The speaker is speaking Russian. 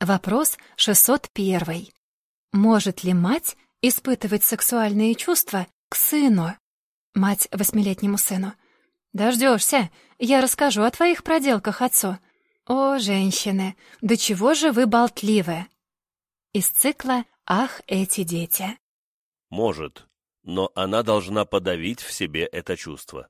Вопрос 601. Может ли мать испытывать сексуальные чувства к сыну? Мать восьмилетнему сыну. Дождешься, я расскажу о твоих проделках отцу. О, женщины, до чего же вы болтливы? Из цикла «Ах, эти дети». Может, но она должна подавить в себе это чувство.